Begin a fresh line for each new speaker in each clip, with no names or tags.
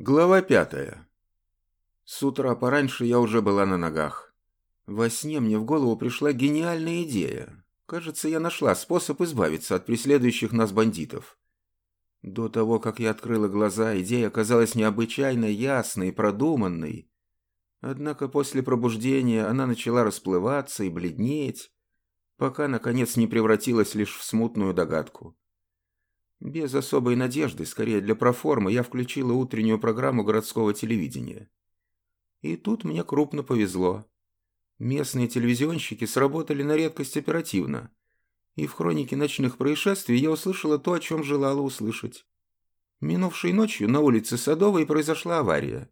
Глава пятая. С утра пораньше я уже была на ногах. Во сне мне в голову пришла гениальная идея. Кажется, я нашла способ избавиться от преследующих нас бандитов. До того, как я открыла глаза, идея оказалась необычайно ясной и продуманной. Однако после пробуждения она начала расплываться и бледнеть, пока, наконец, не превратилась лишь в смутную догадку. Без особой надежды, скорее для проформы, я включила утреннюю программу городского телевидения. И тут мне крупно повезло. Местные телевизионщики сработали на редкость оперативно. И в хронике ночных происшествий я услышала то, о чем желала услышать. Минувшей ночью на улице Садовой произошла авария.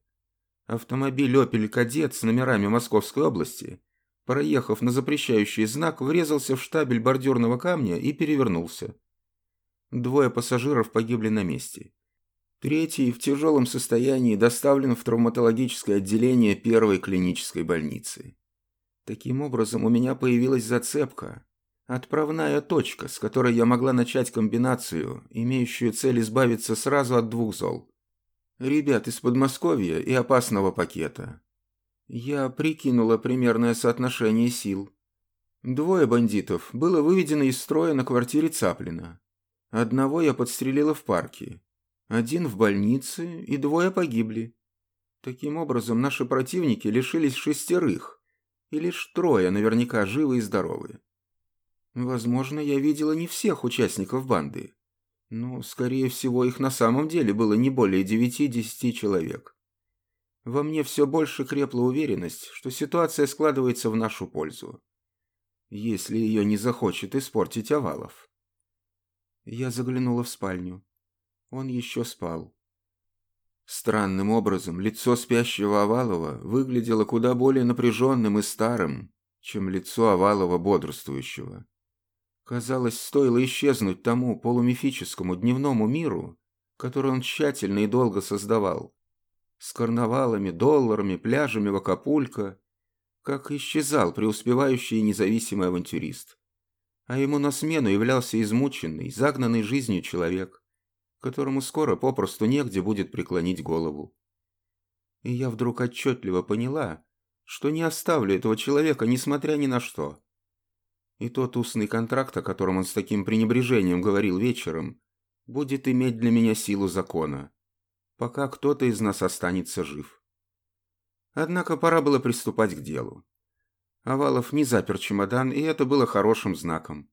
Автомобиль «Опель Кадет» с номерами Московской области, проехав на запрещающий знак, врезался в штабель бордюрного камня и перевернулся. Двое пассажиров погибли на месте. Третий в тяжелом состоянии доставлен в травматологическое отделение первой клинической больницы. Таким образом, у меня появилась зацепка, отправная точка, с которой я могла начать комбинацию, имеющую цель избавиться сразу от двух зол. Ребят из Подмосковья и опасного пакета. Я прикинула примерное соотношение сил. Двое бандитов было выведено из строя на квартире Цаплина. Одного я подстрелила в парке. Один в больнице, и двое погибли. Таким образом, наши противники лишились шестерых, и лишь трое наверняка живы и здоровы. Возможно, я видела не всех участников банды, но, скорее всего, их на самом деле было не более девяти-десяти человек. Во мне все больше крепла уверенность, что ситуация складывается в нашу пользу. Если ее не захочет испортить Овалов. Я заглянула в спальню. Он еще спал. Странным образом лицо спящего Овалова выглядело куда более напряженным и старым, чем лицо Овалова бодрствующего. Казалось, стоило исчезнуть тому полумифическому дневному миру, который он тщательно и долго создавал, с карнавалами, долларами, пляжами в Акапулько, как исчезал преуспевающий и независимый авантюрист а ему на смену являлся измученный, загнанный жизнью человек, которому скоро попросту негде будет преклонить голову. И я вдруг отчетливо поняла, что не оставлю этого человека, несмотря ни на что. И тот устный контракт, о котором он с таким пренебрежением говорил вечером, будет иметь для меня силу закона, пока кто-то из нас останется жив. Однако пора было приступать к делу. Овалов не запер чемодан, и это было хорошим знаком.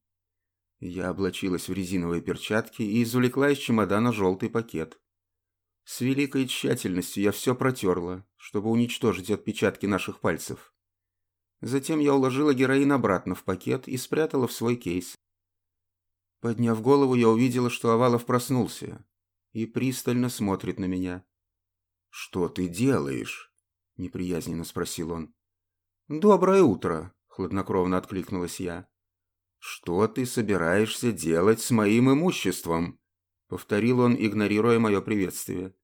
Я облачилась в резиновые перчатки и извлекла из чемодана желтый пакет. С великой тщательностью я все протерла, чтобы уничтожить отпечатки наших пальцев. Затем я уложила героин обратно в пакет и спрятала в свой кейс. Подняв голову, я увидела, что Овалов проснулся и пристально смотрит на меня. «Что ты делаешь?» – неприязненно спросил он. «Доброе утро», — хладнокровно откликнулась я. «Что ты собираешься делать с моим имуществом?» — повторил он, игнорируя мое приветствие.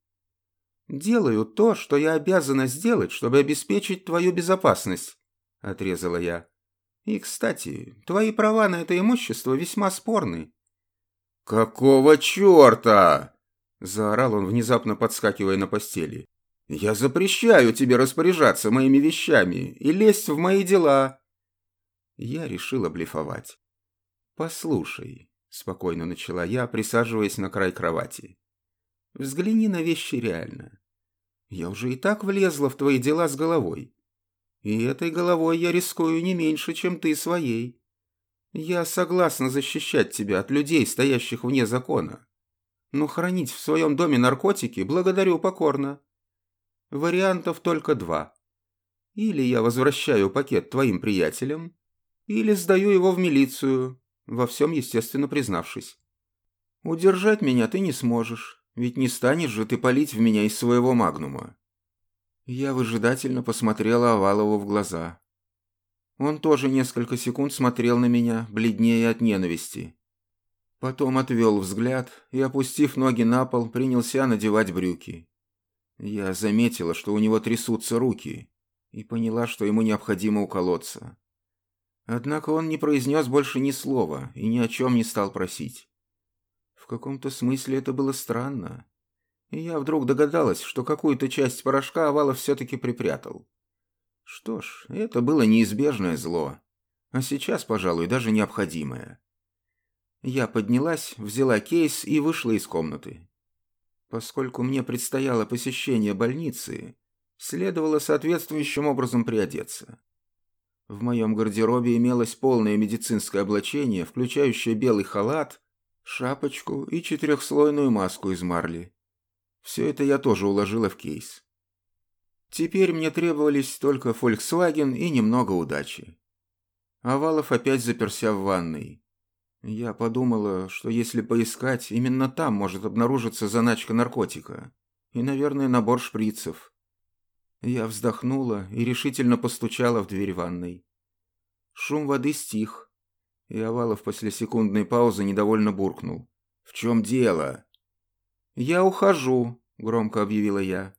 «Делаю то, что я обязана сделать, чтобы обеспечить твою безопасность», — отрезала я. «И, кстати, твои права на это имущество весьма спорны». «Какого черта?» — заорал он, внезапно подскакивая на постели. Я запрещаю тебе распоряжаться моими вещами и лезть в мои дела. Я решила блефовать. Послушай, спокойно начала я, присаживаясь на край кровати. Взгляни на вещи реально. Я уже и так влезла в твои дела с головой. И этой головой я рискую не меньше, чем ты своей. Я согласна защищать тебя от людей, стоящих вне закона. Но хранить в своем доме наркотики благодарю покорно. Вариантов только два. Или я возвращаю пакет твоим приятелям, или сдаю его в милицию, во всем, естественно, признавшись. Удержать меня ты не сможешь, ведь не станешь же ты палить в меня из своего магнума. Я выжидательно посмотрела Овалову в глаза. Он тоже несколько секунд смотрел на меня, бледнее от ненависти. Потом отвел взгляд и, опустив ноги на пол, принялся надевать брюки. Я заметила, что у него трясутся руки, и поняла, что ему необходимо уколоться. Однако он не произнес больше ни слова и ни о чем не стал просить. В каком-то смысле это было странно. и я вдруг догадалась, что какую-то часть порошка Овалов все-таки припрятал. Что ж, это было неизбежное зло, а сейчас, пожалуй, даже необходимое. Я поднялась, взяла кейс и вышла из комнаты. Поскольку мне предстояло посещение больницы, следовало соответствующим образом приодеться. В моем гардеробе имелось полное медицинское облачение, включающее белый халат, шапочку и четырехслойную маску из марли. Все это я тоже уложила в кейс. Теперь мне требовались только Volkswagen и немного удачи. Овалов опять заперся в ванной. Я подумала, что если поискать, именно там может обнаружиться заначка наркотика. И, наверное, набор шприцев. Я вздохнула и решительно постучала в дверь ванной. Шум воды стих, и Овалов после секундной паузы недовольно буркнул. «В чем дело?» «Я ухожу», — громко объявила я.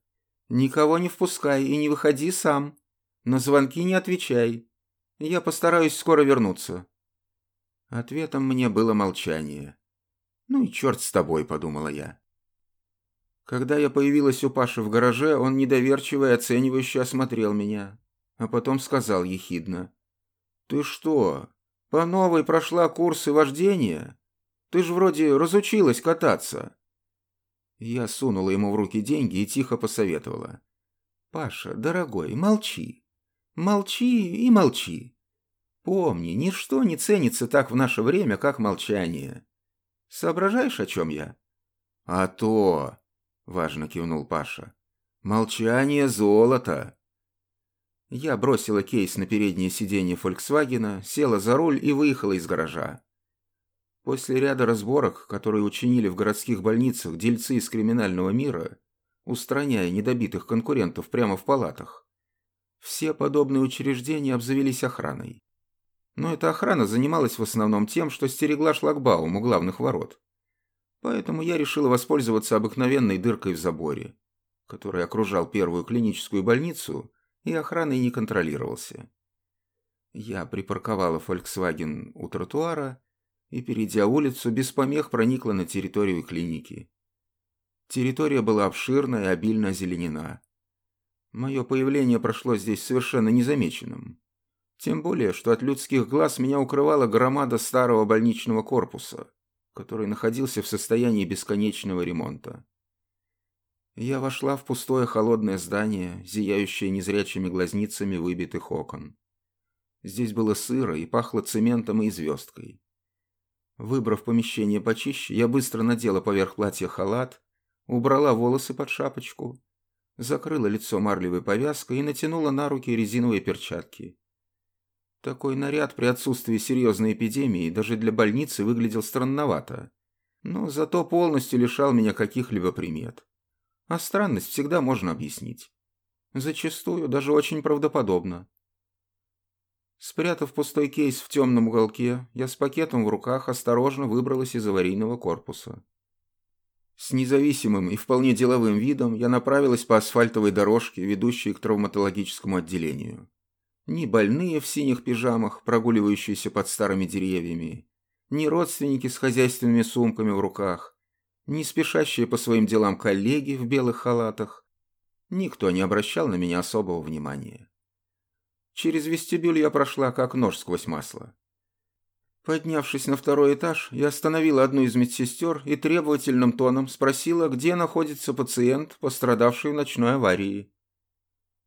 «Никого не впускай и не выходи сам. На звонки не отвечай. Я постараюсь скоро вернуться». Ответом мне было молчание. «Ну и черт с тобой», — подумала я. Когда я появилась у Паши в гараже, он недоверчиво и оценивающе осмотрел меня, а потом сказал ехидно. «Ты что, по новой прошла курсы вождения? Ты ж вроде разучилась кататься». Я сунула ему в руки деньги и тихо посоветовала. «Паша, дорогой, молчи. Молчи и молчи. Помни, ничто не ценится так в наше время, как молчание. Соображаешь, о чем я? А то, важно кивнул Паша. Молчание золото. Я бросила кейс на переднее сиденье Фольксвагена, села за руль и выехала из гаража. После ряда разборок, которые учинили в городских больницах дельцы из криминального мира, устраняя недобитых конкурентов прямо в палатах, все подобные учреждения обзавелись охраной. Но эта охрана занималась в основном тем, что стерегла шлагбаум у главных ворот. Поэтому я решила воспользоваться обыкновенной дыркой в заборе, который окружал первую клиническую больницу и охраной не контролировался. Я припарковала Volkswagen у тротуара и, перейдя улицу, без помех проникла на территорию клиники. Территория была обширна и обильно озеленена. Мое появление прошло здесь совершенно незамеченным. Тем более, что от людских глаз меня укрывала громада старого больничного корпуса, который находился в состоянии бесконечного ремонта. Я вошла в пустое холодное здание, зияющее незрячими глазницами выбитых окон. Здесь было сыро и пахло цементом и звездкой. Выбрав помещение почище, я быстро надела поверх платья халат, убрала волосы под шапочку закрыла лицо марлевой повязкой и натянула на руки резиновые перчатки. Такой наряд при отсутствии серьезной эпидемии даже для больницы выглядел странновато, но зато полностью лишал меня каких-либо примет. А странность всегда можно объяснить. Зачастую даже очень правдоподобно. Спрятав пустой кейс в темном уголке, я с пакетом в руках осторожно выбралась из аварийного корпуса. С независимым и вполне деловым видом я направилась по асфальтовой дорожке, ведущей к травматологическому отделению. Ни больные в синих пижамах, прогуливающиеся под старыми деревьями, ни родственники с хозяйственными сумками в руках, ни спешащие по своим делам коллеги в белых халатах. Никто не обращал на меня особого внимания. Через вестибюль я прошла как нож сквозь масло. Поднявшись на второй этаж, я остановила одну из медсестер и требовательным тоном спросила, где находится пациент, пострадавший в ночной аварии.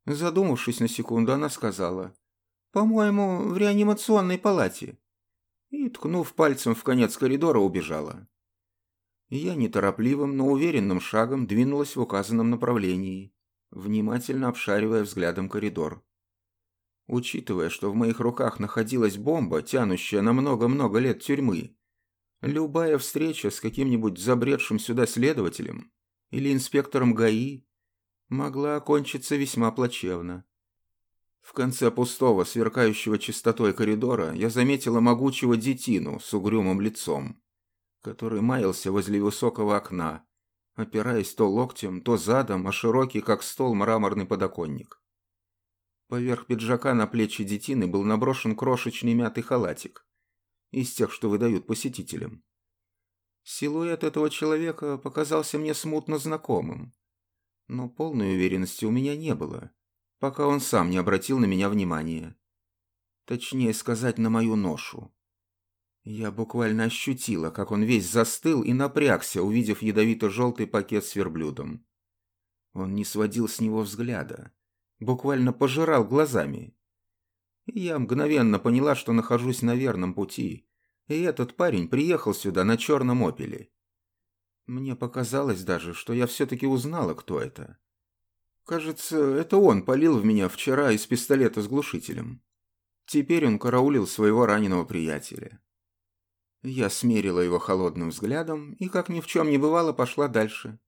Задумавшись на секунду, она сказала, «По-моему, в реанимационной палате». И, ткнув пальцем в конец коридора, убежала. Я неторопливым, но уверенным шагом двинулась в указанном направлении, внимательно обшаривая взглядом коридор. Учитывая, что в моих руках находилась бомба, тянущая на много-много лет тюрьмы, любая встреча с каким-нибудь забредшим сюда следователем или инспектором ГАИ могла окончиться весьма плачевно. В конце пустого, сверкающего чистотой коридора я заметила могучего детину с угрюмым лицом, который маялся возле высокого окна, опираясь то локтем, то задом, а широкий, как стол, мраморный подоконник. Поверх пиджака на плечи детины был наброшен крошечный мятый халатик. Из тех, что выдают посетителям. Силуэт этого человека показался мне смутно знакомым. Но полной уверенности у меня не было, пока он сам не обратил на меня внимания. Точнее сказать, на мою ношу. Я буквально ощутила, как он весь застыл и напрягся, увидев ядовито-желтый пакет с верблюдом. Он не сводил с него взгляда, буквально пожирал глазами. И я мгновенно поняла, что нахожусь на верном пути, и этот парень приехал сюда на черном опеле. Мне показалось даже, что я все-таки узнала, кто это. Кажется, это он полил в меня вчера из пистолета с глушителем. Теперь он караулил своего раненого приятеля. Я смерила его холодным взглядом и, как ни в чем не бывало, пошла дальше.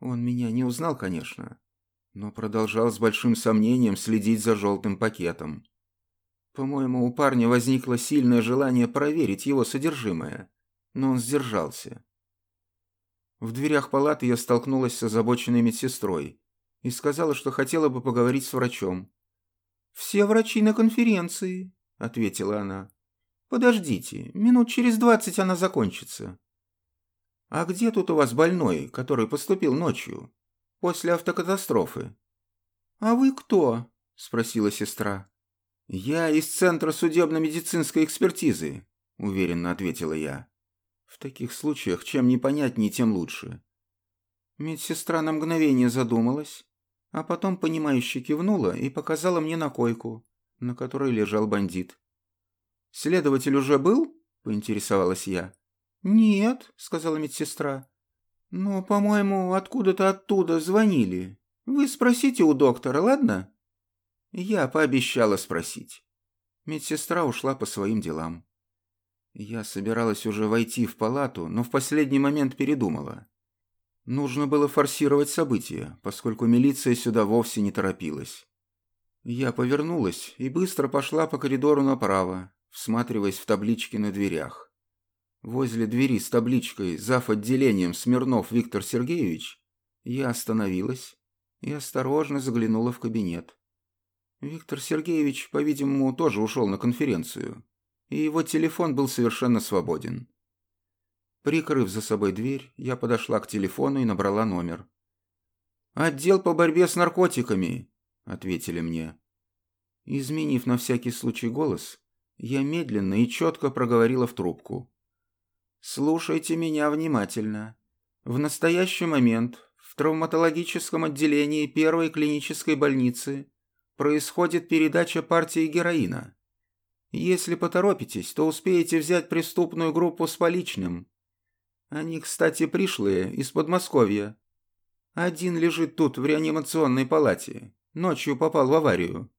Он меня не узнал, конечно, но продолжал с большим сомнением следить за желтым пакетом. По-моему, у парня возникло сильное желание проверить его содержимое, но он сдержался. В дверях палаты я столкнулась с озабоченной медсестрой и сказала, что хотела бы поговорить с врачом. «Все врачи на конференции», — ответила она. «Подождите, минут через двадцать она закончится». «А где тут у вас больной, который поступил ночью, после автокатастрофы?» «А вы кто?» – спросила сестра. «Я из Центра судебно-медицинской экспертизы», – уверенно ответила я. «В таких случаях чем непонятнее, тем лучше». Медсестра на мгновение задумалась, а потом понимающе кивнула и показала мне на койку, на которой лежал бандит. «Следователь уже был?» – поинтересовалась я. «Нет», – сказала медсестра. «Но, по-моему, откуда-то оттуда звонили. Вы спросите у доктора, ладно?» Я пообещала спросить. Медсестра ушла по своим делам. Я собиралась уже войти в палату, но в последний момент передумала. Нужно было форсировать события, поскольку милиция сюда вовсе не торопилась. Я повернулась и быстро пошла по коридору направо, всматриваясь в таблички на дверях. Возле двери с табличкой «Зав. отделением Смирнов Виктор Сергеевич» я остановилась и осторожно заглянула в кабинет. Виктор Сергеевич, по-видимому, тоже ушел на конференцию, и его телефон был совершенно свободен. Прикрыв за собой дверь, я подошла к телефону и набрала номер. «Отдел по борьбе с наркотиками», — ответили мне. Изменив на всякий случай голос, я медленно и четко проговорила в трубку. «Слушайте меня внимательно. В настоящий момент в травматологическом отделении первой клинической больницы происходит передача партии героина. Если поторопитесь, то успеете взять преступную группу с поличным. Они, кстати, пришлые, из Подмосковья. Один лежит тут, в реанимационной палате. Ночью попал в аварию.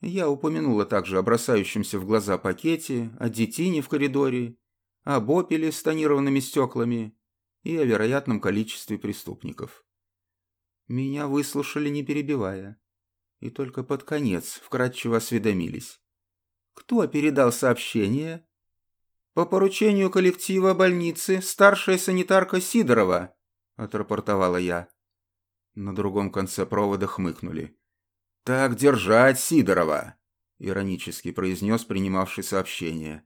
Я упомянула также о бросающемся в глаза пакете, о детине в коридоре, об опеле с тонированными стеклами и о вероятном количестве преступников. Меня выслушали, не перебивая, и только под конец вкратчиво осведомились. Кто передал сообщение? По поручению коллектива больницы старшая санитарка Сидорова, отрапортовала я. На другом конце провода хмыкнули. «Так держать, Сидорова!» — иронически произнес принимавший сообщение.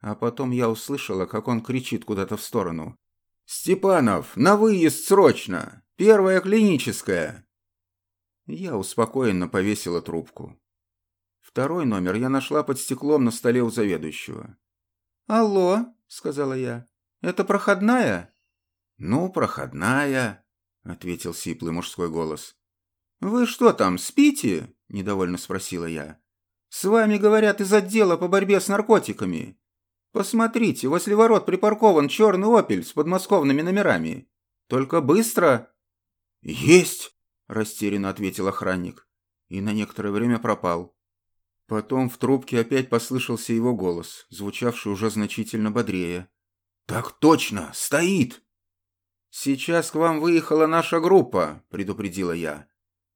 А потом я услышала, как он кричит куда-то в сторону. «Степанов, на выезд срочно! Первая клиническая!» Я успокоенно повесила трубку. Второй номер я нашла под стеклом на столе у заведующего. «Алло», — сказала я, — «это проходная?» «Ну, проходная», — ответил сиплый мужской голос. «Вы что там, спите?» – недовольно спросила я. «С вами говорят из отдела по борьбе с наркотиками. Посмотрите, возле ворот припаркован черный «Опель» с подмосковными номерами. Только быстро!» «Есть!» – растерянно ответил охранник. И на некоторое время пропал. Потом в трубке опять послышался его голос, звучавший уже значительно бодрее. «Так точно! Стоит!» «Сейчас к вам выехала наша группа», – предупредила я.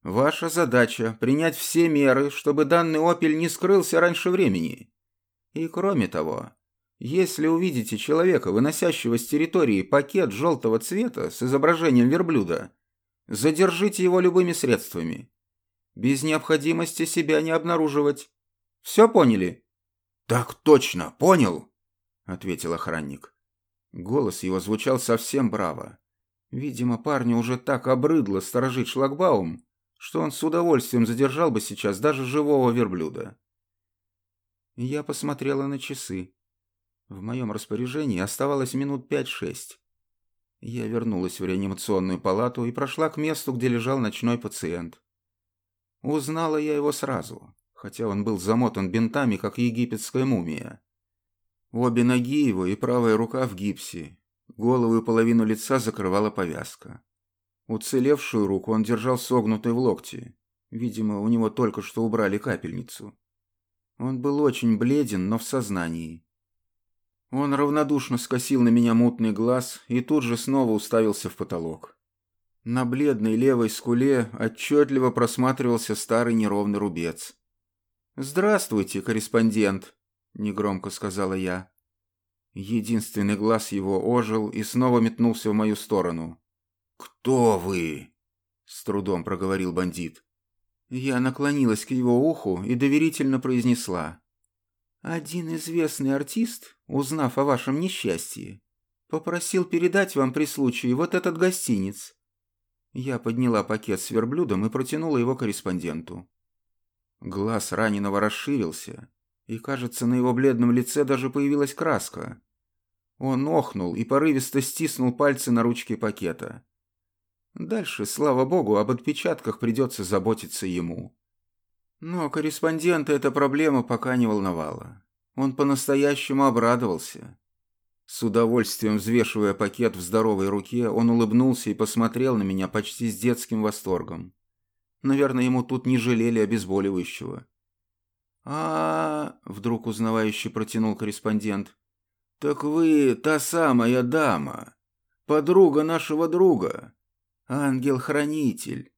Ваша задача – принять все меры, чтобы данный «Опель» не скрылся раньше времени. И кроме того, если увидите человека, выносящего с территории пакет желтого цвета с изображением верблюда, задержите его любыми средствами. Без необходимости себя не обнаруживать. Все поняли? «Так точно, понял», — ответил охранник. Голос его звучал совсем браво. Видимо, парню уже так обрыдло сторожить шлагбаум, что он с удовольствием задержал бы сейчас даже живого верблюда. Я посмотрела на часы. В моем распоряжении оставалось минут пять-шесть. Я вернулась в реанимационную палату и прошла к месту, где лежал ночной пациент. Узнала я его сразу, хотя он был замотан бинтами, как египетская мумия. Обе ноги его и правая рука в гипсе, голову и половину лица закрывала повязка. Уцелевшую руку он держал согнутой в локте. Видимо, у него только что убрали капельницу. Он был очень бледен, но в сознании. Он равнодушно скосил на меня мутный глаз и тут же снова уставился в потолок. На бледной левой скуле отчетливо просматривался старый неровный рубец. «Здравствуйте, корреспондент», — негромко сказала я. Единственный глаз его ожил и снова метнулся в мою сторону. «Кто вы?» — с трудом проговорил бандит. Я наклонилась к его уху и доверительно произнесла. «Один известный артист, узнав о вашем несчастье, попросил передать вам при случае вот этот гостиниц». Я подняла пакет с верблюдом и протянула его корреспонденту. Глаз раненого расширился, и, кажется, на его бледном лице даже появилась краска. Он охнул и порывисто стиснул пальцы на ручке пакета. Дальше, слава богу, об отпечатках придется заботиться ему. Но корреспондента эта проблема пока не волновала. Он по-настоящему обрадовался. С удовольствием взвешивая пакет в здоровой руке, он улыбнулся и посмотрел на меня почти с детским восторгом. Наверное, ему тут не жалели обезболивающего. а, -а, -а вдруг узнавающий протянул корреспондент. «Так вы та самая дама, подруга нашего друга, ангел-хранитель.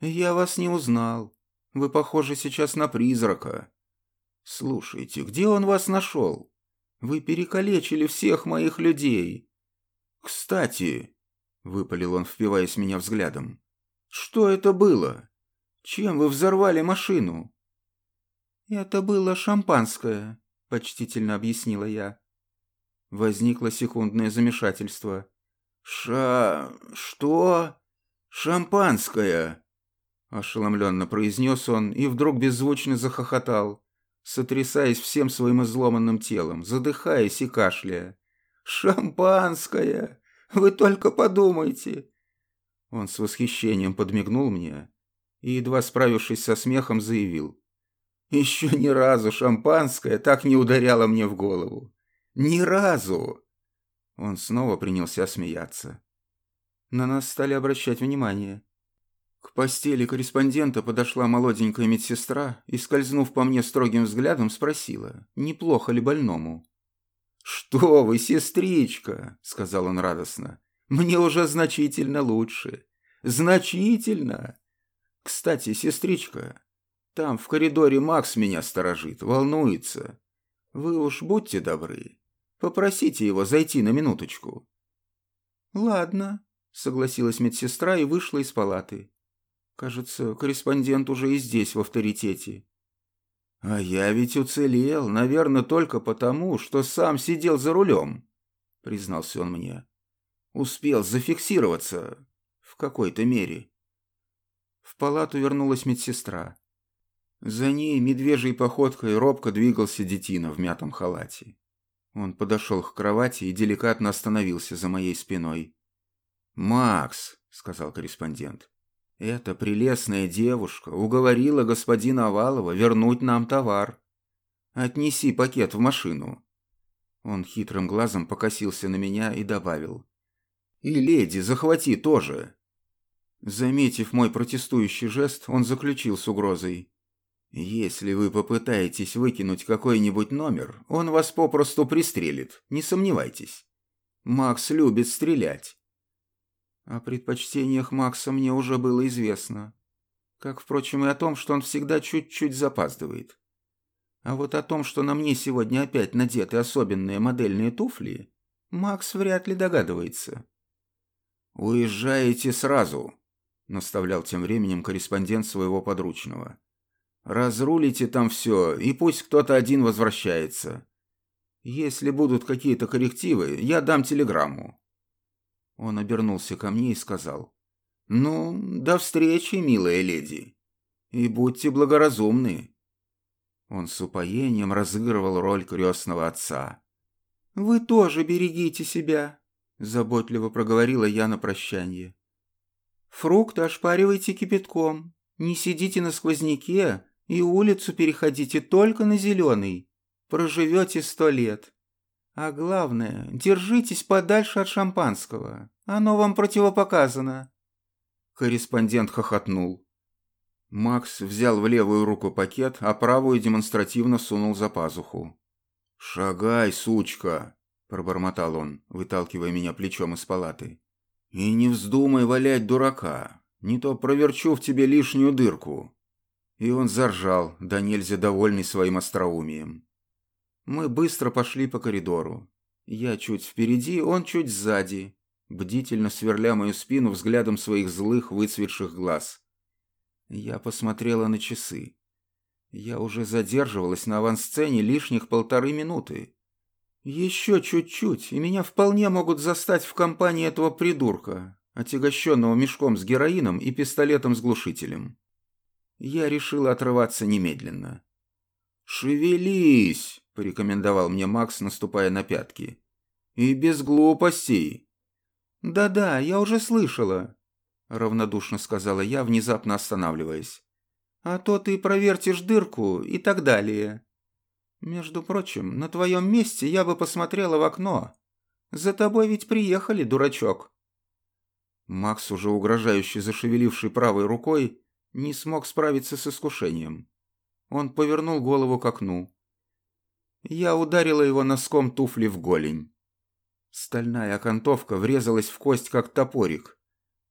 Я вас не узнал. Вы похожи сейчас на призрака. Слушайте, где он вас нашел? Вы перекалечили всех моих людей. Кстати, — выпалил он, впиваясь меня взглядом, — что это было? Чем вы взорвали машину? Это было шампанское, — почтительно объяснила я. Возникло секундное замешательство. «Ша... что? Шампанское!» Ошеломленно произнес он и вдруг беззвучно захохотал, сотрясаясь всем своим изломанным телом, задыхаясь и кашляя. «Шампанское! Вы только подумайте!» Он с восхищением подмигнул мне и, едва справившись со смехом, заявил. «Еще ни разу шампанское так не ударяло мне в голову. Ни разу!» Он снова принялся смеяться. На нас стали обращать внимание. К постели корреспондента подошла молоденькая медсестра и, скользнув по мне строгим взглядом, спросила, неплохо ли больному. «Что вы, сестричка!» — сказал он радостно. «Мне уже значительно лучше. Значительно! Кстати, сестричка, там в коридоре Макс меня сторожит, волнуется. Вы уж будьте добры, Попросите его зайти на минуточку». «Ладно», — согласилась медсестра и вышла из палаты. «Кажется, корреспондент уже и здесь в авторитете». «А я ведь уцелел, наверное, только потому, что сам сидел за рулем», — признался он мне. «Успел зафиксироваться в какой-то мере». В палату вернулась медсестра. За ней медвежьей походкой робко двигался детина в мятом халате. Он подошел к кровати и деликатно остановился за моей спиной. «Макс», — сказал корреспондент, — «эта прелестная девушка уговорила господина Овалова вернуть нам товар. Отнеси пакет в машину». Он хитрым глазом покосился на меня и добавил. «И леди захвати тоже». Заметив мой протестующий жест, он заключил с угрозой. Если вы попытаетесь выкинуть какой-нибудь номер, он вас попросту пристрелит, не сомневайтесь. Макс любит стрелять. О предпочтениях Макса мне уже было известно. Как, впрочем, и о том, что он всегда чуть-чуть запаздывает. А вот о том, что на мне сегодня опять надеты особенные модельные туфли, Макс вряд ли догадывается. «Уезжаете сразу», — наставлял тем временем корреспондент своего подручного. Разрулите там все, и пусть кто-то один возвращается. Если будут какие-то коррективы, я дам телеграмму». Он обернулся ко мне и сказал. «Ну, до встречи, милая леди. И будьте благоразумны». Он с упоением разыгрывал роль крестного отца. «Вы тоже берегите себя», — заботливо проговорила я на прощание. «Фрукты ошпаривайте кипятком, не сидите на сквозняке и улицу переходите только на зеленый. Проживете сто лет. А главное, держитесь подальше от шампанского. Оно вам противопоказано». Корреспондент хохотнул. Макс взял в левую руку пакет, а правую демонстративно сунул за пазуху. «Шагай, сучка!» – пробормотал он, выталкивая меня плечом из палаты. «И не вздумай валять дурака, не то проверчу в тебе лишнюю дырку». И он заржал, да нельзя довольный своим остроумием. Мы быстро пошли по коридору. Я чуть впереди, он чуть сзади, бдительно сверля мою спину взглядом своих злых выцветших глаз. Я посмотрела на часы. Я уже задерживалась на авансцене лишних полторы минуты. Еще чуть-чуть, и меня вполне могут застать в компании этого придурка, отягощенного мешком с героином и пистолетом с глушителем. Я решила отрываться немедленно. «Шевелись!» — порекомендовал мне Макс, наступая на пятки. «И без глупостей!» «Да-да, я уже слышала», — равнодушно сказала я, внезапно останавливаясь. «А то ты провертишь дырку и так далее. Между прочим, на твоем месте я бы посмотрела в окно. За тобой ведь приехали, дурачок». Макс, уже угрожающе зашевеливший правой рукой, не смог справиться с искушением. Он повернул голову к окну. Я ударила его носком туфли в голень. Стальная окантовка врезалась в кость, как топорик.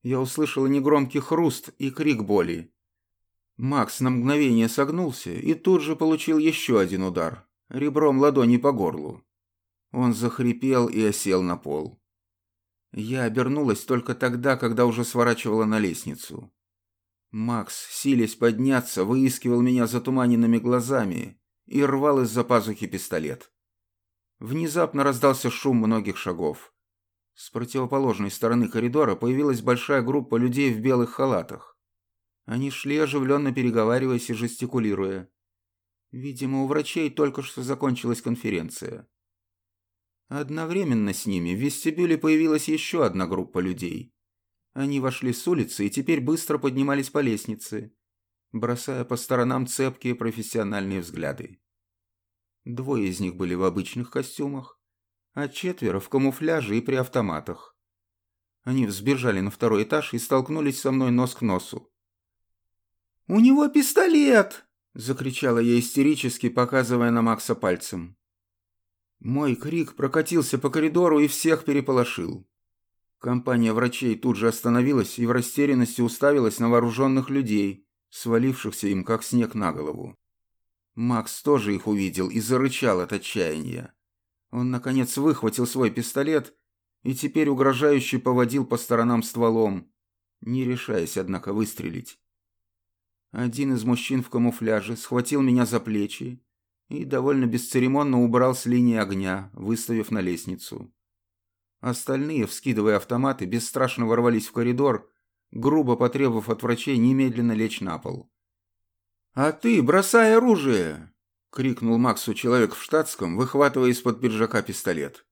Я услышала негромкий хруст и крик боли. Макс на мгновение согнулся и тут же получил еще один удар, ребром ладони по горлу. Он захрипел и осел на пол. Я обернулась только тогда, когда уже сворачивала на лестницу. Макс, силясь подняться, выискивал меня затуманенными глазами и рвал из-за пазухи пистолет. Внезапно раздался шум многих шагов. С противоположной стороны коридора появилась большая группа людей в белых халатах. Они шли, оживленно переговариваясь и жестикулируя. Видимо, у врачей только что закончилась конференция. Одновременно с ними в вестибюле появилась еще одна группа людей. Они вошли с улицы и теперь быстро поднимались по лестнице, бросая по сторонам цепкие профессиональные взгляды. Двое из них были в обычных костюмах, а четверо в камуфляже и при автоматах. Они взбежали на второй этаж и столкнулись со мной нос к носу. «У него пистолет!» – закричала я истерически, показывая на Макса пальцем. Мой крик прокатился по коридору и всех переполошил. Компания врачей тут же остановилась и в растерянности уставилась на вооруженных людей, свалившихся им как снег на голову. Макс тоже их увидел и зарычал от отчаяния. Он, наконец, выхватил свой пистолет и теперь угрожающе поводил по сторонам стволом, не решаясь, однако, выстрелить. Один из мужчин в камуфляже схватил меня за плечи и довольно бесцеремонно убрал с линии огня, выставив на лестницу. Остальные, вскидывая автоматы, бесстрашно ворвались в коридор, грубо потребовав от врачей немедленно лечь на пол. «А ты бросай оружие!» — крикнул Максу человек в штатском, выхватывая из-под пиджака пистолет.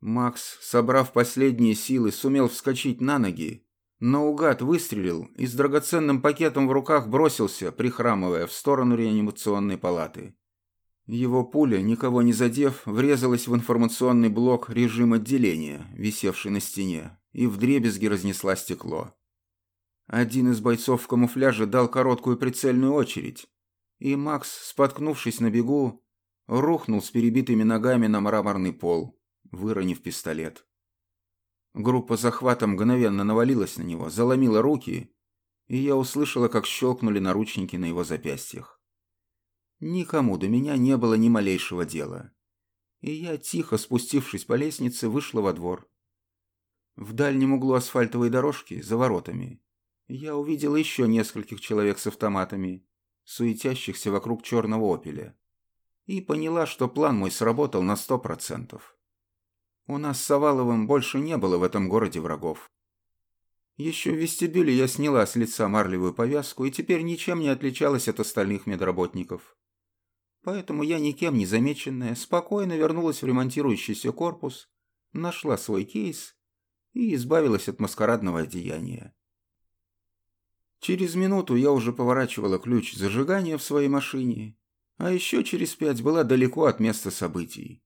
Макс, собрав последние силы, сумел вскочить на ноги, но угад выстрелил и с драгоценным пакетом в руках бросился, прихрамывая в сторону реанимационной палаты. Его пуля, никого не задев, врезалась в информационный блок режим отделения, висевший на стене, и вдребезги разнесла стекло. Один из бойцов в камуфляже дал короткую прицельную очередь, и Макс, споткнувшись на бегу, рухнул с перебитыми ногами на мраморный пол, выронив пистолет. Группа захвата мгновенно навалилась на него, заломила руки, и я услышала, как щелкнули наручники на его запястьях. Никому до меня не было ни малейшего дела, и я, тихо спустившись по лестнице, вышла во двор. В дальнем углу асфальтовой дорожки, за воротами, я увидел еще нескольких человек с автоматами, суетящихся вокруг черного опеля. и поняла, что план мой сработал на сто процентов. У нас с Саваловым больше не было в этом городе врагов. Еще в вестибюле я сняла с лица марлевую повязку и теперь ничем не отличалась от остальных медработников. Поэтому я никем не замеченная спокойно вернулась в ремонтирующийся корпус, нашла свой кейс и избавилась от маскарадного одеяния. Через минуту я уже поворачивала ключ зажигания в своей машине, а еще через пять была далеко от места событий.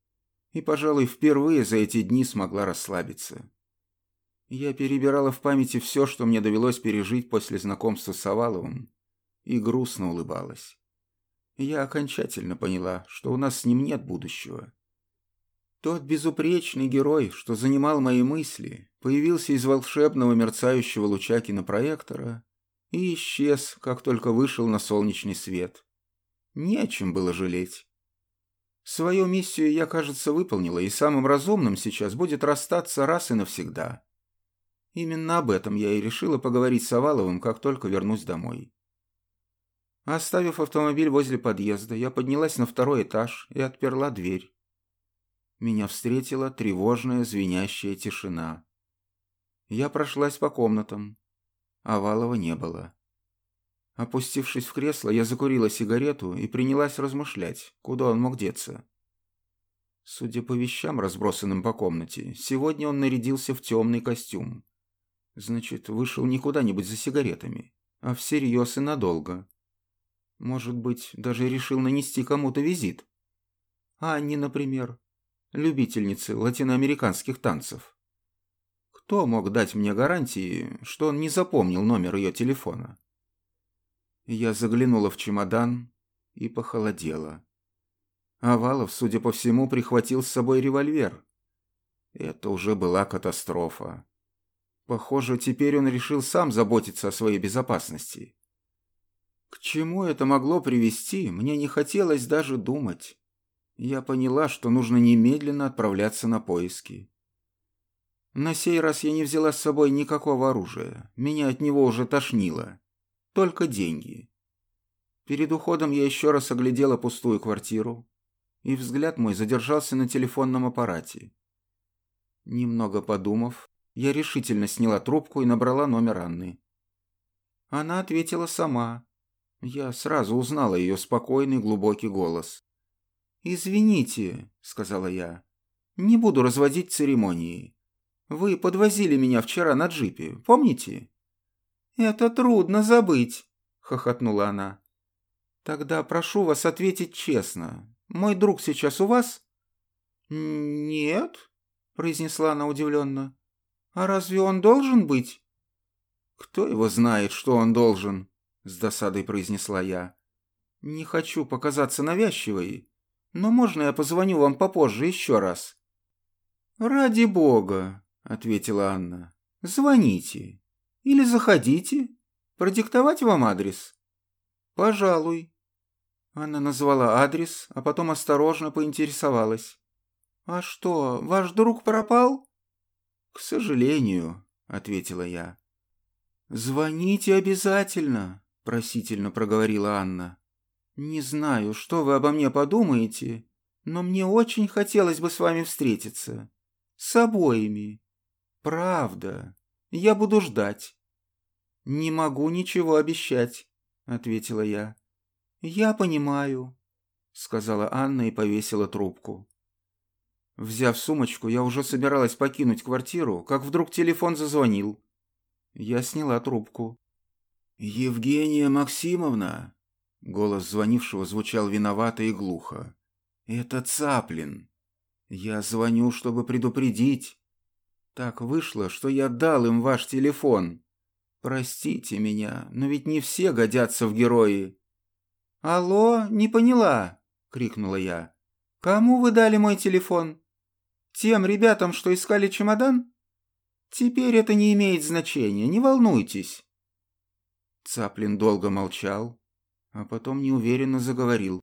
И, пожалуй, впервые за эти дни смогла расслабиться. Я перебирала в памяти все, что мне довелось пережить после знакомства с Саваловым, и грустно улыбалась. Я окончательно поняла, что у нас с ним нет будущего. Тот безупречный герой, что занимал мои мысли, появился из волшебного мерцающего луча кинопроектора и исчез, как только вышел на солнечный свет. Не о чем было жалеть. Свою миссию я, кажется, выполнила, и самым разумным сейчас будет расстаться раз и навсегда. Именно об этом я и решила поговорить с Оваловым, как только вернусь домой. Оставив автомобиль возле подъезда, я поднялась на второй этаж и отперла дверь. Меня встретила тревожная звенящая тишина. Я прошлась по комнатам. Овалова не было. Опустившись в кресло, я закурила сигарету и принялась размышлять, куда он мог деться. Судя по вещам, разбросанным по комнате, сегодня он нарядился в темный костюм. Значит, вышел не куда-нибудь за сигаретами, а всерьез и надолго. Может быть, даже решил нанести кому-то визит. Анне, например, любительнице латиноамериканских танцев. Кто мог дать мне гарантии, что он не запомнил номер ее телефона? Я заглянула в чемодан и похолодела. Овалов, судя по всему, прихватил с собой револьвер. Это уже была катастрофа. Похоже, теперь он решил сам заботиться о своей безопасности. К чему это могло привести, мне не хотелось даже думать. Я поняла, что нужно немедленно отправляться на поиски. На сей раз я не взяла с собой никакого оружия. Меня от него уже тошнило. Только деньги. Перед уходом я еще раз оглядела пустую квартиру, и взгляд мой задержался на телефонном аппарате. Немного подумав, я решительно сняла трубку и набрала номер Анны. Она ответила сама. Я сразу узнала ее спокойный глубокий голос. «Извините», — сказала я, — «не буду разводить церемонии. Вы подвозили меня вчера на джипе, помните?» «Это трудно забыть», — хохотнула она. «Тогда прошу вас ответить честно. Мой друг сейчас у вас?» «Нет», — произнесла она удивленно. «А разве он должен быть?» «Кто его знает, что он должен?» — с досадой произнесла я. «Не хочу показаться навязчивой, но можно я позвоню вам попозже еще раз?» «Ради бога», — ответила Анна. «Звоните». Или заходите. Продиктовать вам адрес?» «Пожалуй». Она назвала адрес, а потом осторожно поинтересовалась. «А что, ваш друг пропал?» «К сожалению», — ответила я. «Звоните обязательно», — просительно проговорила Анна. «Не знаю, что вы обо мне подумаете, но мне очень хотелось бы с вами встретиться. С обоими. Правда». Я буду ждать». «Не могу ничего обещать», — ответила я. «Я понимаю», — сказала Анна и повесила трубку. Взяв сумочку, я уже собиралась покинуть квартиру, как вдруг телефон зазвонил. Я сняла трубку. «Евгения Максимовна!» Голос звонившего звучал виновато и глухо. «Это Цаплин. Я звоню, чтобы предупредить. Так вышло, что я дал им ваш телефон. Простите меня, но ведь не все годятся в герои. Алло, не поняла, крикнула я. Кому вы дали мой телефон? Тем ребятам, что искали чемодан? Теперь это не имеет значения, не волнуйтесь. Цаплин долго молчал, а потом неуверенно заговорил.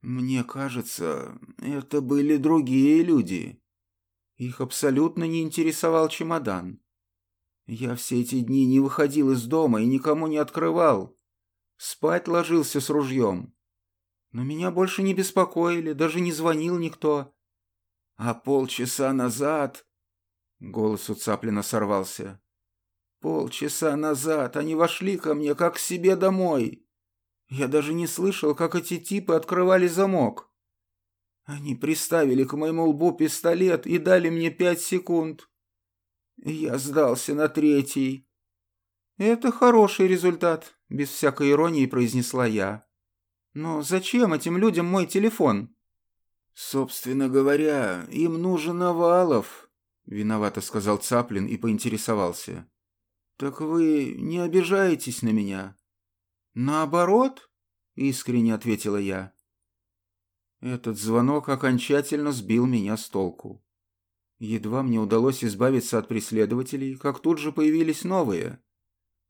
«Мне кажется, это были другие люди. Их абсолютно не интересовал чемодан. Я все эти дни не выходил из дома и никому не открывал. Спать ложился с ружьем. Но меня больше не беспокоили, даже не звонил никто. А полчаса назад... Голос у Цаплина сорвался. Полчаса назад они вошли ко мне, как к себе домой. Я даже не слышал, как эти типы открывали замок. Они приставили к моему лбу пистолет и дали мне пять секунд. Я сдался на третий. «Это хороший результат», — без всякой иронии произнесла я. «Но зачем этим людям мой телефон?» «Собственно говоря, им нужен Овалов», — виновато сказал Цаплин и поинтересовался. «Так вы не обижаетесь на меня?» «Наоборот», — искренне ответила я. Этот звонок окончательно сбил меня с толку. Едва мне удалось избавиться от преследователей, как тут же появились новые.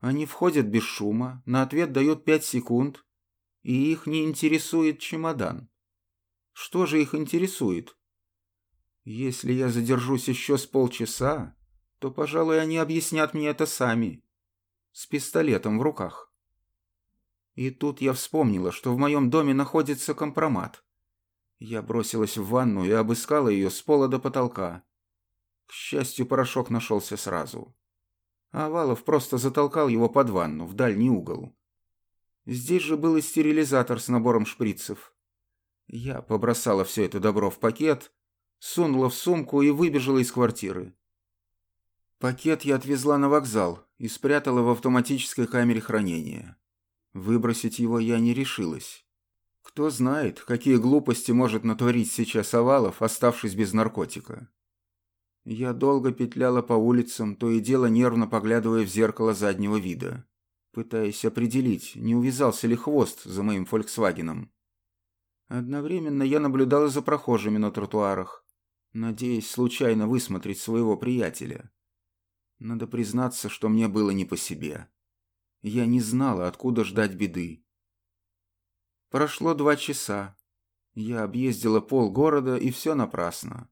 Они входят без шума, на ответ дают пять секунд, и их не интересует чемодан. Что же их интересует? Если я задержусь еще с полчаса, то, пожалуй, они объяснят мне это сами. С пистолетом в руках. И тут я вспомнила, что в моем доме находится компромат. Я бросилась в ванну и обыскала ее с пола до потолка. К счастью, порошок нашелся сразу. Овалов просто затолкал его под ванну, в дальний угол. Здесь же был и стерилизатор с набором шприцев. Я побросала все это добро в пакет, сунула в сумку и выбежала из квартиры. Пакет я отвезла на вокзал и спрятала в автоматической камере хранения. Выбросить его я не решилась. Кто знает, какие глупости может натворить сейчас Овалов, оставшись без наркотика. Я долго петляла по улицам, то и дело нервно поглядывая в зеркало заднего вида, пытаясь определить, не увязался ли хвост за моим «Фольксвагеном». Одновременно я наблюдала за прохожими на тротуарах, надеясь случайно высмотреть своего приятеля. Надо признаться, что мне было не по себе. Я не знала, откуда ждать беды. Прошло два часа. Я объездила пол города, и все напрасно.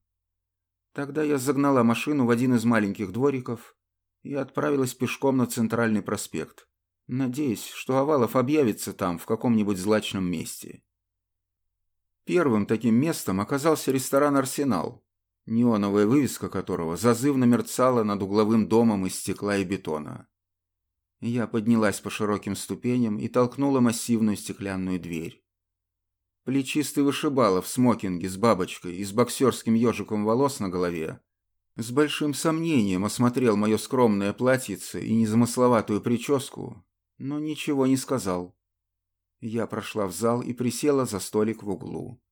Тогда я загнала машину в один из маленьких двориков и отправилась пешком на центральный проспект, надеясь, что Овалов объявится там в каком-нибудь злачном месте. Первым таким местом оказался ресторан «Арсенал», неоновая вывеска которого зазывно мерцала над угловым домом из стекла и бетона. Я поднялась по широким ступеням и толкнула массивную стеклянную дверь. Плечистый вышибала в смокинге с бабочкой и с боксерским ежиком волос на голове. С большим сомнением осмотрел мое скромное платьице и незамысловатую прическу, но ничего не сказал. Я прошла в зал и присела за столик в углу.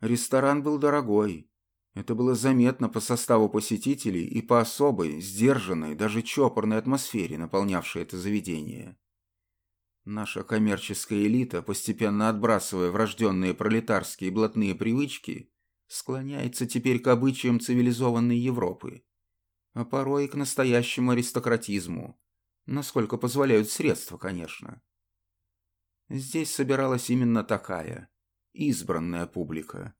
Ресторан был дорогой. Это было заметно по составу посетителей и по особой, сдержанной, даже чопорной атмосфере, наполнявшей это заведение. Наша коммерческая элита, постепенно отбрасывая врожденные пролетарские и блатные привычки, склоняется теперь к обычаям цивилизованной Европы, а порой и к настоящему аристократизму, насколько позволяют средства, конечно. Здесь собиралась именно такая, избранная публика.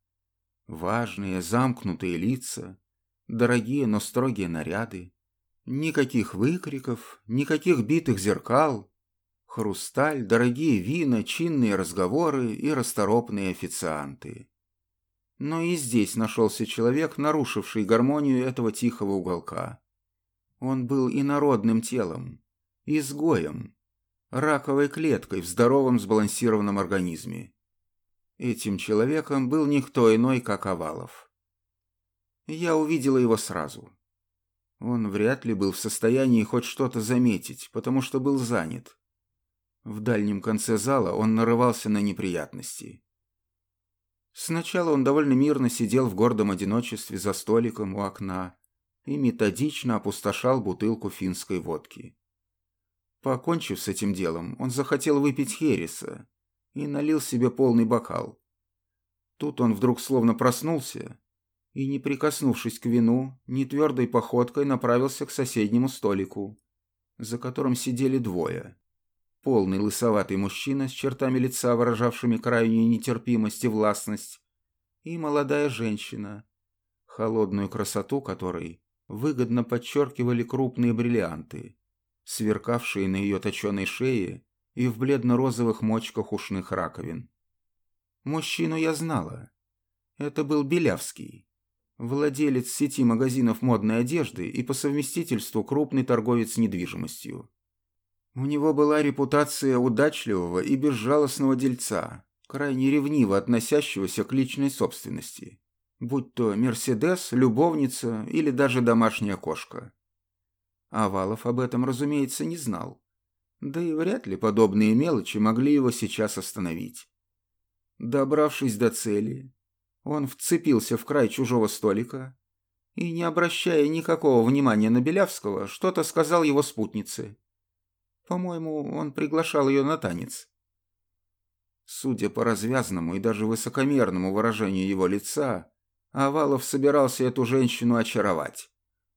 Важные, замкнутые лица, дорогие, но строгие наряды, никаких выкриков, никаких битых зеркал, Хрусталь, дорогие вина, чинные разговоры и расторопные официанты. Но и здесь нашелся человек, нарушивший гармонию этого тихого уголка. Он был инородным телом, изгоем, раковой клеткой в здоровом сбалансированном организме. Этим человеком был никто иной, как Овалов. Я увидела его сразу. Он вряд ли был в состоянии хоть что-то заметить, потому что был занят. В дальнем конце зала он нарывался на неприятности. Сначала он довольно мирно сидел в гордом одиночестве за столиком у окна и методично опустошал бутылку финской водки. Покончив с этим делом, он захотел выпить хереса и налил себе полный бокал. Тут он вдруг словно проснулся и, не прикоснувшись к вину, нетвердой походкой направился к соседнему столику, за которым сидели двое полный лысоватый мужчина с чертами лица, выражавшими крайнюю нетерпимость и властность, и молодая женщина, холодную красоту которой выгодно подчеркивали крупные бриллианты, сверкавшие на ее точеной шее и в бледно-розовых мочках ушных раковин. Мужчину я знала. Это был Белявский, владелец сети магазинов модной одежды и по совместительству крупный торговец недвижимостью. У него была репутация удачливого и безжалостного дельца, крайне ревниво относящегося к личной собственности, будь то Мерседес, любовница или даже домашняя кошка. Авалов об этом, разумеется, не знал. Да и вряд ли подобные мелочи могли его сейчас остановить. Добравшись до цели, он вцепился в край чужого столика и, не обращая никакого внимания на Белявского, что-то сказал его спутнице. По-моему, он приглашал ее на танец. Судя по развязному и даже высокомерному выражению его лица, Овалов собирался эту женщину очаровать.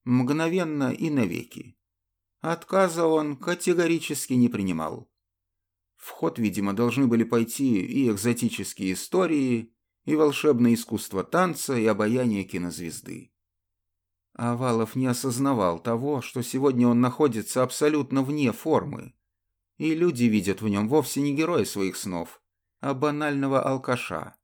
Мгновенно и навеки. Отказа он категорически не принимал. В ход, видимо, должны были пойти и экзотические истории, и волшебное искусство танца, и обаяние кинозвезды. Овалов не осознавал того, что сегодня он находится абсолютно вне формы, и люди видят в нем вовсе не героя своих снов, а банального алкаша,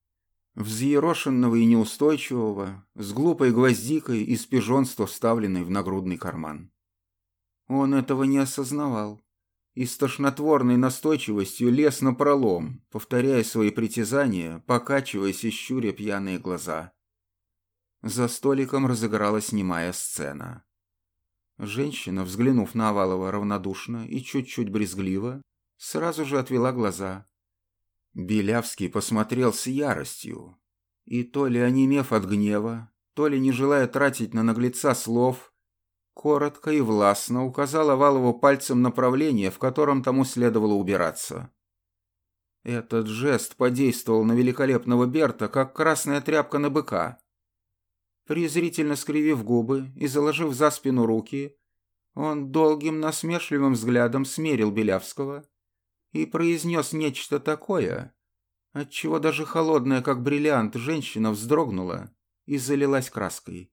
взъерошенного и неустойчивого, с глупой гвоздикой из пижонства, вставленной в нагрудный карман. Он этого не осознавал и с тошнотворной настойчивостью лез на пролом, повторяя свои притязания, покачиваясь и щуря пьяные глаза. За столиком разыгралась немая сцена. Женщина, взглянув на Овалова равнодушно и чуть-чуть брезгливо, сразу же отвела глаза, Белявский посмотрел с яростью, и то ли онемев от гнева, то ли не желая тратить на наглеца слов, коротко и властно указал Овалову пальцем направление, в котором тому следовало убираться. Этот жест подействовал на великолепного Берта, как красная тряпка на быка. Презрительно скривив губы и заложив за спину руки, он долгим насмешливым взглядом смерил Белявского и произнес нечто такое, отчего даже холодная, как бриллиант, женщина вздрогнула и залилась краской.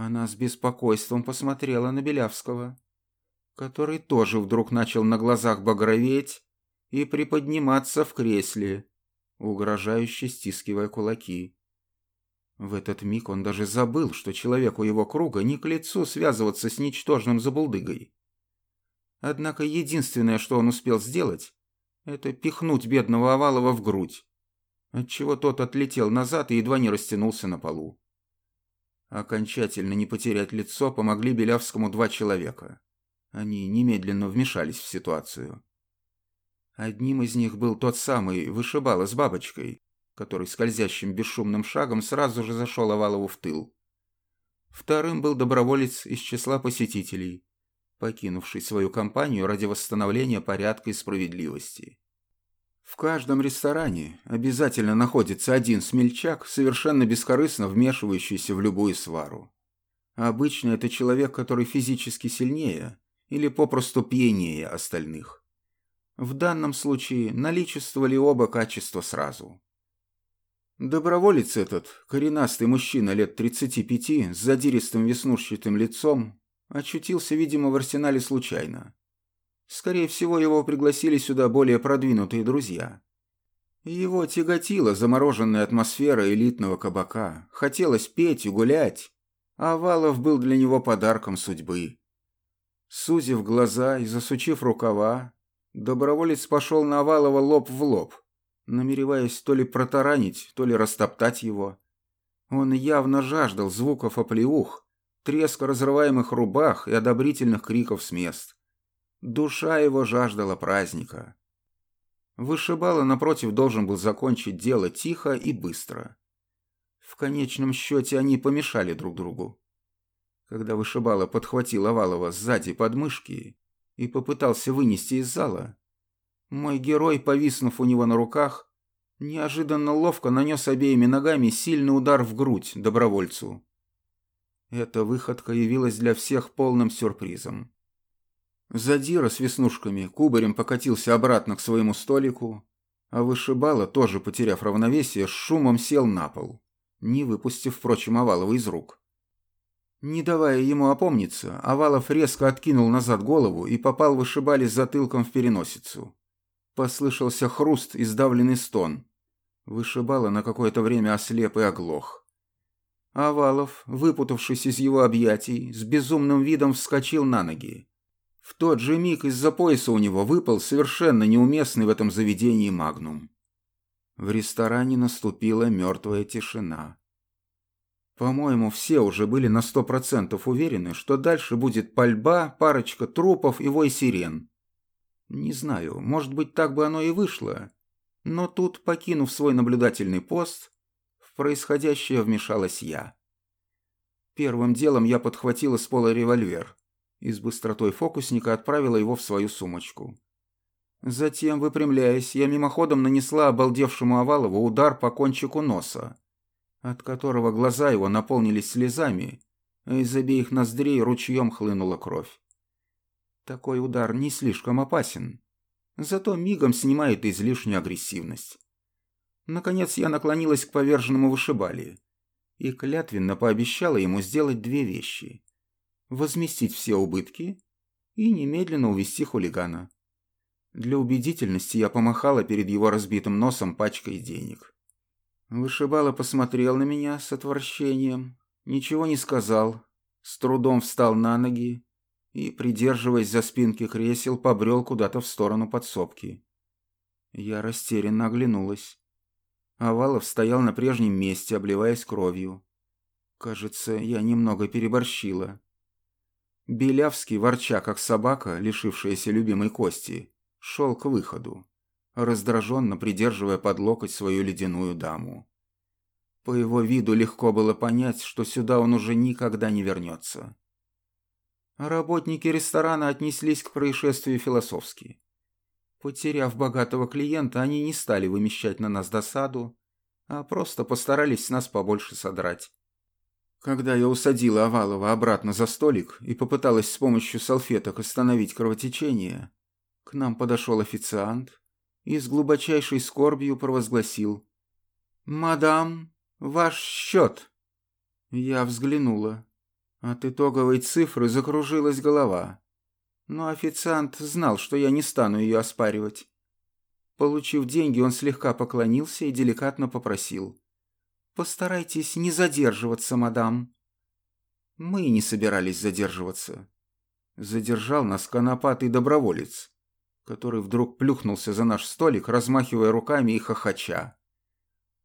Она с беспокойством посмотрела на Белявского, который тоже вдруг начал на глазах багроветь и приподниматься в кресле, угрожающе стискивая кулаки. В этот миг он даже забыл, что человеку его круга не к лицу связываться с ничтожным забулдыгой. Однако единственное, что он успел сделать, это пихнуть бедного Овалова в грудь, отчего тот отлетел назад и едва не растянулся на полу. Окончательно не потерять лицо помогли Белявскому два человека. Они немедленно вмешались в ситуацию. Одним из них был тот самый вышибала с бабочкой, который скользящим бесшумным шагом сразу же зашел Овалову в тыл. Вторым был доброволец из числа посетителей, покинувший свою компанию ради восстановления порядка и справедливости. В каждом ресторане обязательно находится один смельчак, совершенно бескорыстно вмешивающийся в любую свару. обычно это человек, который физически сильнее или попросту пьянее остальных. В данном случае наличествовали оба качества сразу. Доброволец этот, коренастый мужчина лет 35 с задиристым веснушчатым лицом, очутился, видимо, в арсенале случайно. Скорее всего, его пригласили сюда более продвинутые друзья. Его тяготила замороженная атмосфера элитного кабака. Хотелось петь и гулять. А Валов был для него подарком судьбы. Сузив глаза и засучив рукава, доброволец пошел на Валова лоб в лоб, намереваясь то ли протаранить, то ли растоптать его. Он явно жаждал звуков оплеух, треска разрываемых рубах и одобрительных криков с мест. Душа его жаждала праздника. Вышибала, напротив, должен был закончить дело тихо и быстро. В конечном счете они помешали друг другу. Когда Вышибала подхватил Овалова сзади подмышки и попытался вынести из зала, мой герой, повиснув у него на руках, неожиданно ловко нанес обеими ногами сильный удар в грудь добровольцу. Эта выходка явилась для всех полным сюрпризом. Задира с веснушками кубарем покатился обратно к своему столику, а вышибала, тоже потеряв равновесие, с шумом сел на пол, не выпустив, впрочем, Овалова из рук. Не давая ему опомниться, Овалов резко откинул назад голову и попал вышибали затылком в переносицу. Послышался хруст и сдавленный стон. Вышибало на какое-то время ослеп и оглох. Овалов, выпутавшись из его объятий, с безумным видом вскочил на ноги. В тот же миг из-за пояса у него выпал совершенно неуместный в этом заведении магнум. В ресторане наступила мертвая тишина. По-моему, все уже были на сто процентов уверены, что дальше будет пальба, парочка трупов и вой сирен. Не знаю, может быть, так бы оно и вышло. Но тут, покинув свой наблюдательный пост, в происходящее вмешалась я. Первым делом я подхватила с пола револьвер и с быстротой фокусника отправила его в свою сумочку. Затем, выпрямляясь, я мимоходом нанесла обалдевшему Овалову удар по кончику носа, от которого глаза его наполнились слезами, а из обеих ноздрей ручьем хлынула кровь. Такой удар не слишком опасен, зато мигом снимает излишнюю агрессивность. Наконец я наклонилась к поверженному вышибали и клятвенно пообещала ему сделать две вещи возместить все убытки и немедленно увести хулигана. Для убедительности я помахала перед его разбитым носом пачкой денег. Вышибала посмотрел на меня с отвращением, ничего не сказал, с трудом встал на ноги и, придерживаясь за спинки кресел, побрел куда-то в сторону подсобки. Я растерянно оглянулась. Овалов стоял на прежнем месте, обливаясь кровью. Кажется, я немного переборщила. Белявский, ворча как собака, лишившаяся любимой кости, шел к выходу, раздраженно придерживая под локоть свою ледяную даму. По его виду легко было понять, что сюда он уже никогда не вернется. Работники ресторана отнеслись к происшествию философски. Потеряв богатого клиента, они не стали вымещать на нас досаду, а просто постарались нас побольше содрать. Когда я усадила Овалова обратно за столик и попыталась с помощью салфеток остановить кровотечение, к нам подошел официант и с глубочайшей скорбью провозгласил «Мадам, ваш счет!» Я взглянула. От итоговой цифры закружилась голова. Но официант знал, что я не стану ее оспаривать. Получив деньги, он слегка поклонился и деликатно попросил. «Постарайтесь не задерживаться, мадам». Мы не собирались задерживаться. Задержал нас конопатый доброволец, который вдруг плюхнулся за наш столик, размахивая руками и хохоча.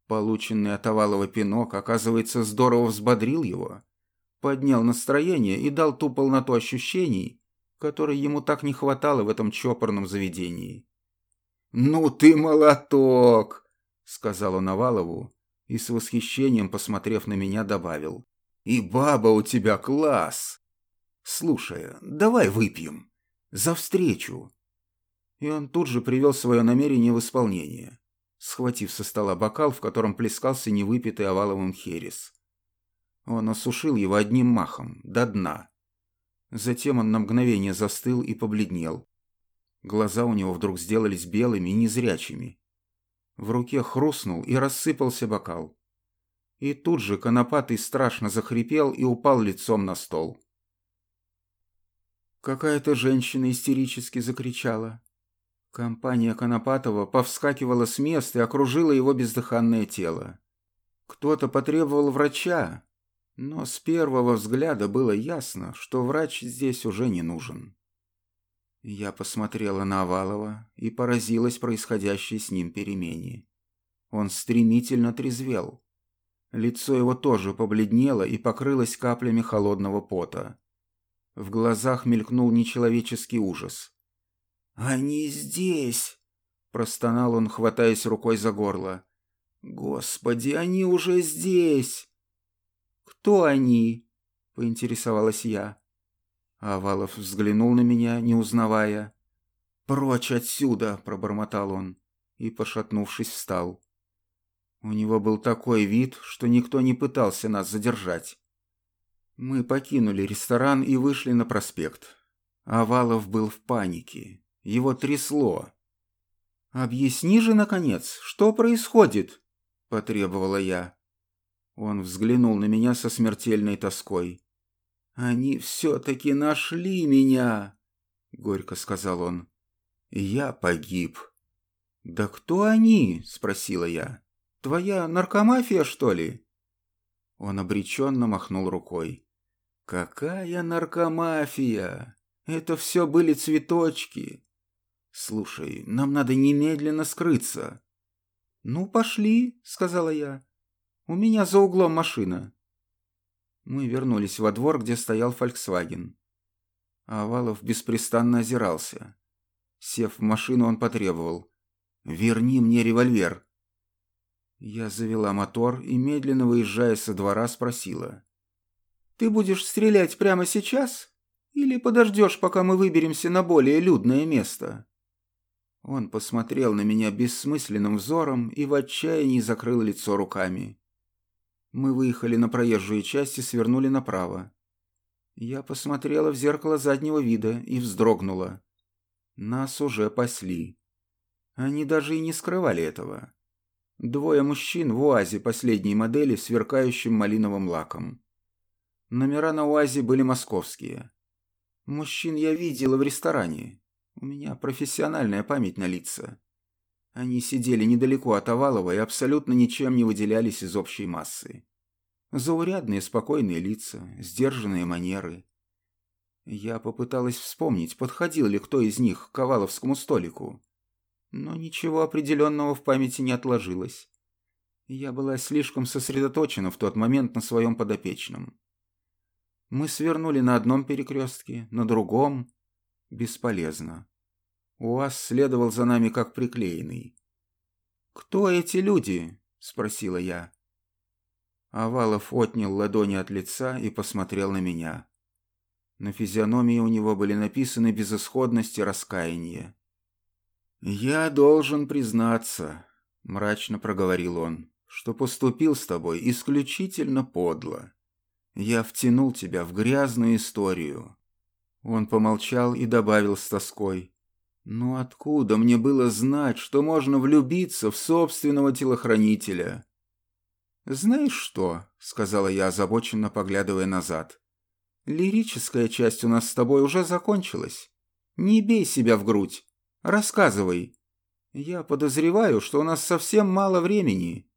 Полученный от Овалова пинок, оказывается, здорово взбодрил его, поднял настроение и дал ту полноту ощущений, которой ему так не хватало в этом чопорном заведении. «Ну ты молоток!» — сказал он Овалову, и с восхищением, посмотрев на меня, добавил. «И баба у тебя класс! Слушай, давай выпьем. За встречу!» И он тут же привел свое намерение в исполнение, схватив со стола бокал, в котором плескался невыпитый оваловым херес. Он осушил его одним махом, до дна. Затем он на мгновение застыл и побледнел. Глаза у него вдруг сделались белыми и незрячими. В руке хрустнул и рассыпался бокал. И тут же Конопатый страшно захрипел и упал лицом на стол. Какая-то женщина истерически закричала. Компания Конопатова повскакивала с места и окружила его бездыханное тело. Кто-то потребовал врача, но с первого взгляда было ясно, что врач здесь уже не нужен. Я посмотрела на Овалова и поразилась происходящей с ним перемене. Он стремительно трезвел. Лицо его тоже побледнело и покрылось каплями холодного пота. В глазах мелькнул нечеловеческий ужас. «Они здесь!» – простонал он, хватаясь рукой за горло. «Господи, они уже здесь!» «Кто они?» – поинтересовалась я. Авалов взглянул на меня, не узнавая. «Прочь отсюда!» – пробормотал он и, пошатнувшись, встал. У него был такой вид, что никто не пытался нас задержать. Мы покинули ресторан и вышли на проспект. Авалов был в панике. Его трясло. «Объясни же, наконец, что происходит?» – потребовала я. Он взглянул на меня со смертельной тоской. «Они все-таки нашли меня!» — горько сказал он. «Я погиб». «Да кто они?» — спросила я. Твоя наркомафия, что ли?» Он обреченно махнул рукой. «Какая наркомафия? Это все были цветочки. Слушай, нам надо немедленно скрыться». «Ну, пошли», — сказала я. «У меня за углом машина». Мы вернулись во двор, где стоял «Фольксваген». Авалов беспрестанно озирался. Сев в машину, он потребовал. «Верни мне револьвер». Я завела мотор и, медленно выезжая со двора, спросила. «Ты будешь стрелять прямо сейчас? Или подождешь, пока мы выберемся на более людное место?» Он посмотрел на меня бессмысленным взором и в отчаянии закрыл лицо руками. Мы выехали на проезжую часть и свернули направо. Я посмотрела в зеркало заднего вида и вздрогнула. Нас уже пасли. Они даже и не скрывали этого. Двое мужчин в УАЗе последней модели, сверкающим малиновым лаком. Номера на УАЗе были московские. Мужчин я видела в ресторане. У меня профессиональная память на лица. Они сидели недалеко от Овалова и абсолютно ничем не выделялись из общей массы. Заурядные спокойные лица, сдержанные манеры. Я попыталась вспомнить, подходил ли кто из них к Оваловскому столику. Но ничего определенного в памяти не отложилось. Я была слишком сосредоточена в тот момент на своем подопечном. Мы свернули на одном перекрестке, на другом. Бесполезно. УАЗ следовал за нами как приклеенный. «Кто эти люди?» – спросила я. Овалов отнял ладони от лица и посмотрел на меня. На физиономии у него были написаны безысходность и раскаяние. «Я должен признаться», — мрачно проговорил он, — «что поступил с тобой исключительно подло. Я втянул тебя в грязную историю». Он помолчал и добавил с тоской. «Ну откуда мне было знать, что можно влюбиться в собственного телохранителя?» «Знаешь что?» — сказала я, озабоченно поглядывая назад. «Лирическая часть у нас с тобой уже закончилась. Не бей себя в грудь. Рассказывай. Я подозреваю, что у нас совсем мало времени».